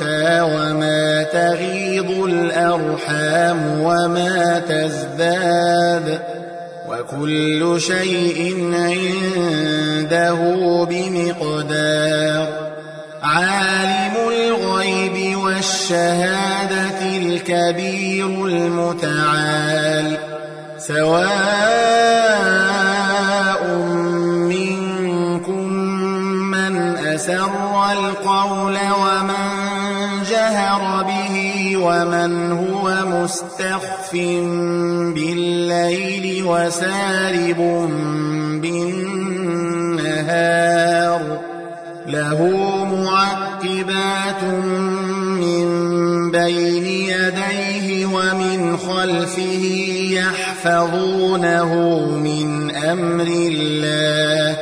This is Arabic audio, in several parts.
وما تغيض الأرحام وما تزداد وكل شيء عنده بمقدار. عالم الغيب والشهادة الكبير المتعال. سواء منكم من أسر القول جهر به ومن هو مستخف بالليل وسارب بالنهار له معقبات من بين يديه ومن خلفه يحفظونه من أمر الله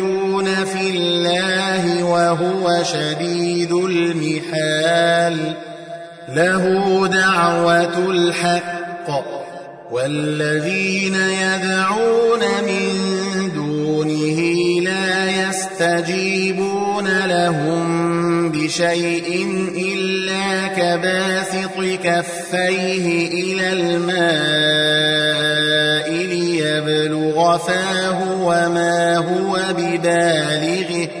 وهو شديد المحال. له دعوة الحق والذين يدعون من دونه لا يستجيبون لهم بشيء إلا كباسط كفيه إلى الماء ليبلغ فاه وما هو ببالغه.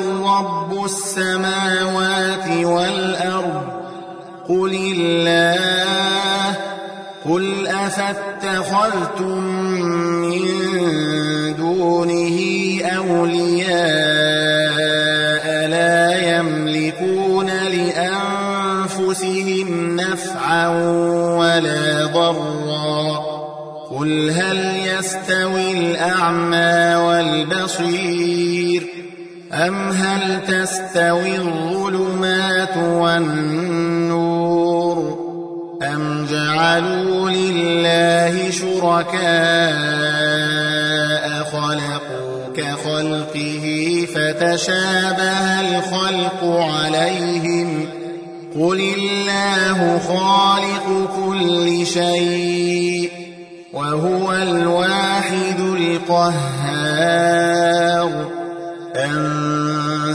رب السماوات والأرض قل الله قل أفاتخذتم من دونه أولياء لا يملكون لأنفسهم نفعا ولا ضرا قل هل يستوي الأعمى والبصير أم هل تستوي الظلمات والنور أم جعلوا لله شركاء خلقوا كخلقه فتشابه الخلق عليهم قل الله خالق كل شيء وهو الواحد القهار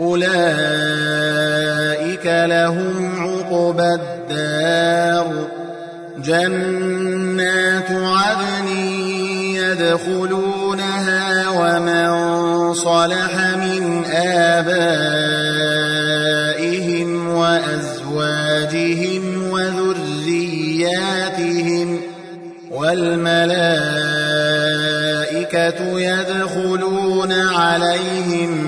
أولئك لهم عقبى الدار جنات عدن يدخلونها ومن صلح من آبائهم وأزواجهم وذرياتهم والملائكة يدخلون عليهم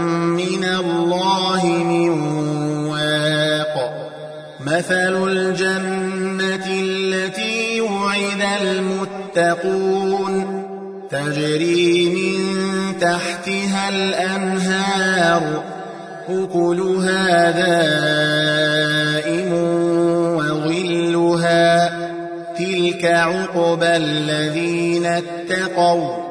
من الله من واق. مثل الجنة التي وعد المتقون. تجري من تحتها الأنهار. أكلها دائم وظلها. تلك عقبى الذين اتقوا.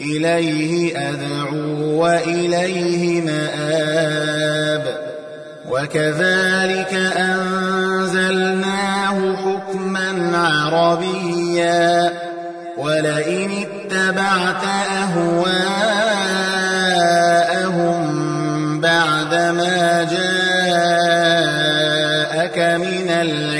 إليه أدعو وإليه مآب. وكذلك أنزلناه حكما عربيا. ولئن اتبعت أهواءهم بعدما جاءك من العلم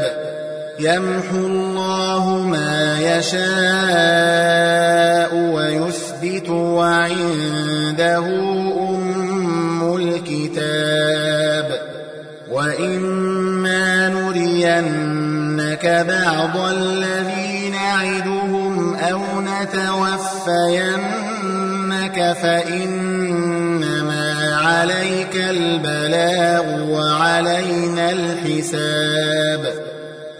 يمحو الله ما يشاء ويثبت وعنده أم الكتاب. وإما نرينك بعض الذي نعدهم أو نتوفينك فإنما عليك البلاغ وعلينا الحساب.